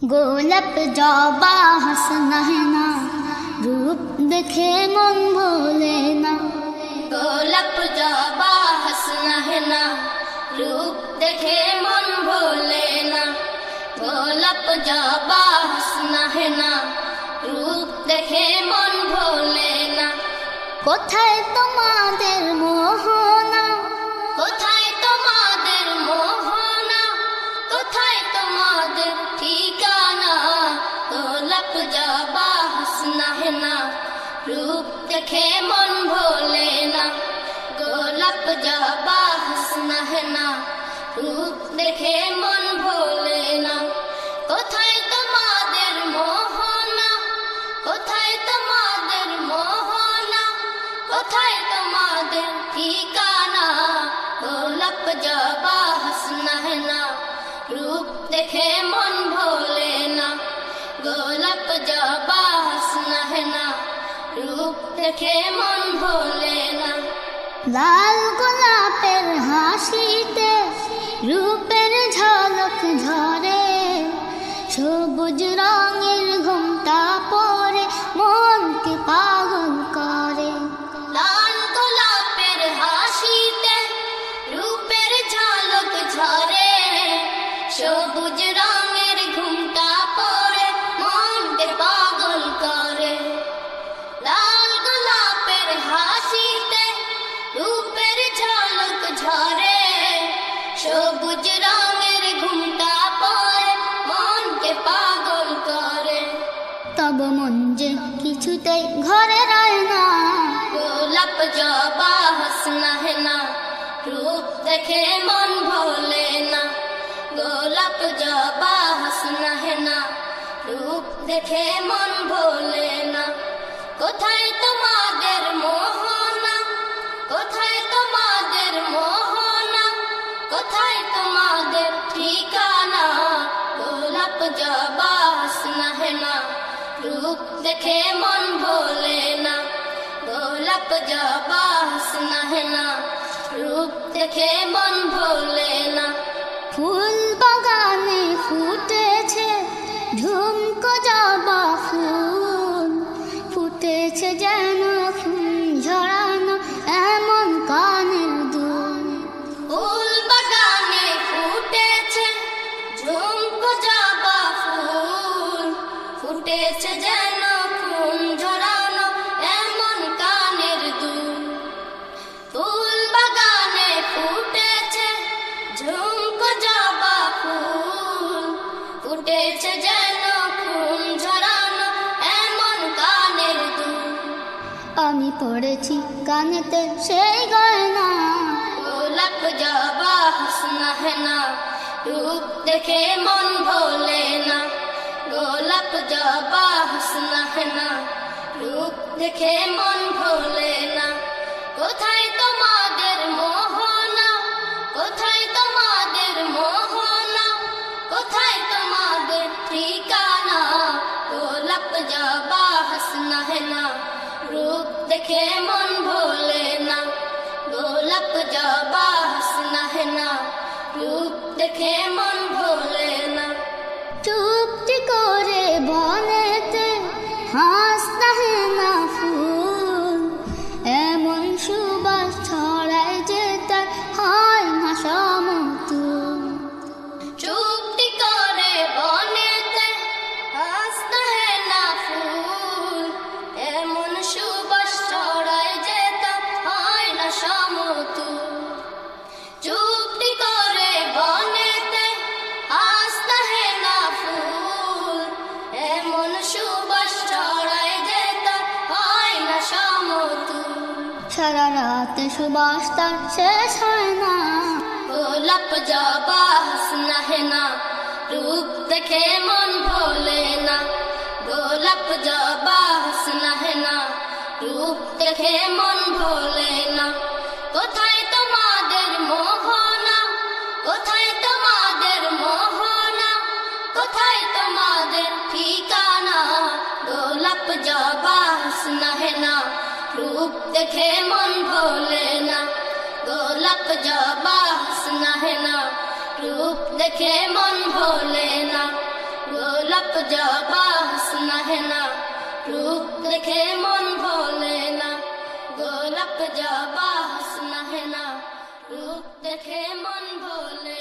গোলাপ জবা হাসনা না, রূপ দেখে মন ভোলে না। গোলাপ জবা হাসনা না, রূপ দেখে মন ভোলে না। গোলাপ জবা হাসনা না, রূপ দেখে মন ভোলে না। কোথায় তোমাদের মোহন জবা হাসনা হেনা রূপ দেখে মন ভোলে না। গোলাপ জবা হাসনা হেনা রূপ দেখে মন ভোলে না। কোথায় তোমাদের মোহনা, কোথায় তোমাদের মোহনা, কোথায় তোমাদের ঠিকানা? গোলাপ জবা হাসনা হেনা রূপ দেখে মন ভোলে গোলাপ জবা হাসনা রূপ দেখে মন ভোলে না। লাল গোলাপের হাসিতে রূপের ঝলক ঝরে সবুজ রঙের ঘুমটা পরে মনকে পাগল করে। লাল গোলাপের হাসিতে রূপের ঝলক ঝরে সবুজ রঙ সবুজ রঙের ঘুমটা পরে মনকে পাগল করে। তব মন যে কিছুতেই ঘরে রয় না। গোলাপ জবা হাসনা হে না রূপ দেখে মন ভোলে না। গোলাপ জবা হাসনা হে না রূপ দেখে মন ভোলে না। কোথায় তোমাদের মন? যা বাস না হে না রূপ দেখে মন ভোলে না। দৌলপ যা দেখে মন ভোলে না। ফুটেছে যেন খুন ঝরানো এমন কানের দু ফুল বাগানে ফুটেছে ঝুমক জবা ফুল। ফুটেছে যেন খুন ঝরানো এমন কানের দু আমি পড়েছি কানেতে সেই গয়না। গোলাপ জবা হাসনা হেনা রূপ দেখে মন ভোলে না। জবা হাসনা হেনা। রূপ দেখে মন ভোলে না। কোথায় তোমাদের মোহনা? কোথায় তোমাদের মোহনা? কোথায় তোমাদের ঠিকানা? গোলাপ জবা হাসনা হেনা। রূপ দেখে মন ভোলে না। গোলাপ জবা হাসনা হেনা। রূপ দেখে মন ভোলে না। বনেতে হাসতা হে সারা রাত সুবাস তার শেষ হয় না। ও লাপ হাসনা নাহে না, রূপ দেখে মন ভোলে না। গোলাপ জবা হাসনা হে না, রূপ দেখে মন ভোলে না। কোথায় তোমাদের মোহনা, কোথায় তোমাদের মোহনা, কোথায় তোমাদের ঠিকানা? গোলাপ জবা হাসনা হে না রূপ দেখে মন ভোলে না। গোলাপ জবা হাসনা হে না। রূপ দেখে মন ভোলে না। গোলাপ জবা হাসনা হে না। রূপ দেখে মন ভোলে না। গোলাপ জবা হাসনা হে না। রূপ দেখে মন ভোলে